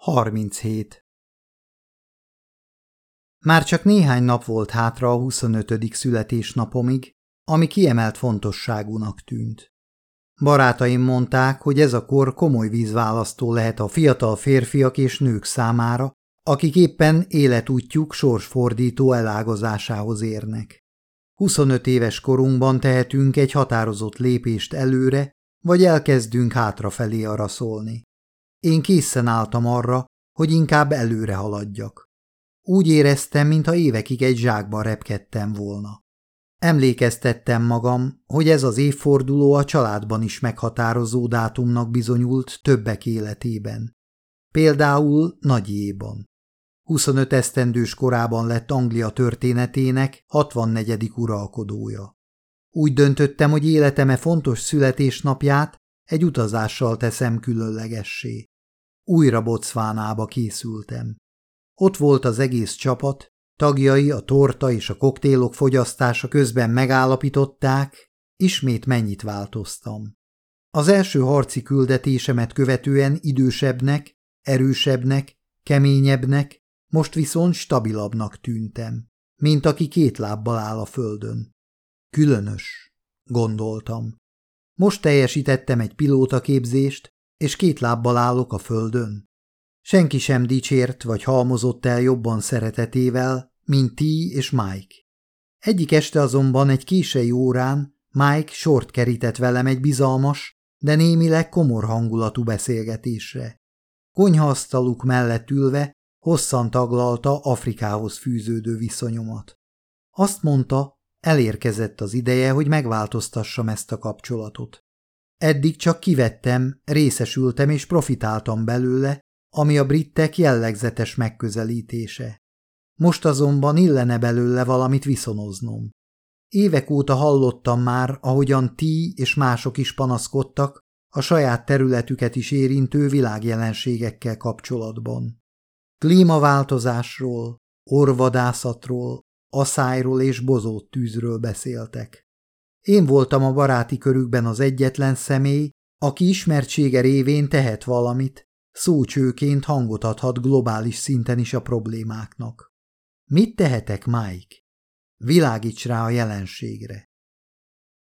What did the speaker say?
37. Már csak néhány nap volt hátra a 25. születésnapomig, ami kiemelt fontosságúnak tűnt. Barátaim mondták, hogy ez a kor komoly vízválasztó lehet a fiatal férfiak és nők számára, akik éppen életútjuk sorsfordító elágazásához érnek. 25 éves korunkban tehetünk egy határozott lépést előre, vagy elkezdünk hátrafelé araszolni. Én készen álltam arra, hogy inkább előre haladjak. Úgy éreztem, mintha évekig egy zsákban repkedtem volna. Emlékeztettem magam, hogy ez az évforduló a családban is meghatározó dátumnak bizonyult többek életében. Például nagyjéban. 25 esztendős korában lett Anglia történetének 64. uralkodója. Úgy döntöttem, hogy életeme fontos születésnapját egy utazással teszem különlegessé. Újra Bocvánába készültem. Ott volt az egész csapat, tagjai a torta és a koktélok fogyasztása közben megállapították, ismét mennyit változtam. Az első harci küldetésemet követően idősebbnek, erősebbnek, keményebbnek, most viszont stabilabbnak tűntem, mint aki két lábbal áll a földön. Különös, gondoltam. Most teljesítettem egy pilótaképzést, és két lábbal állok a földön. Senki sem dicsért vagy halmozott el jobban szeretetével, mint ti és Mike. Egyik este azonban egy kései órán Mike sort kerített velem egy bizalmas, de némileg komor hangulatú beszélgetésre. Konyhaasztaluk mellett ülve hosszan taglalta Afrikához fűződő viszonyomat. Azt mondta, elérkezett az ideje, hogy megváltoztassam ezt a kapcsolatot. Eddig csak kivettem, részesültem és profitáltam belőle, ami a brittek jellegzetes megközelítése. Most azonban illene belőle valamit viszonoznom. Évek óta hallottam már, ahogyan ti és mások is panaszkodtak a saját területüket is érintő világjelenségekkel kapcsolatban. Klímaváltozásról, orvadászatról, aszályról és bozót tűzről beszéltek. Én voltam a baráti körükben az egyetlen személy, aki ismertsége révén tehet valamit, szócsőként hangot adhat globális szinten is a problémáknak. Mit tehetek, Mike? Világíts rá a jelenségre.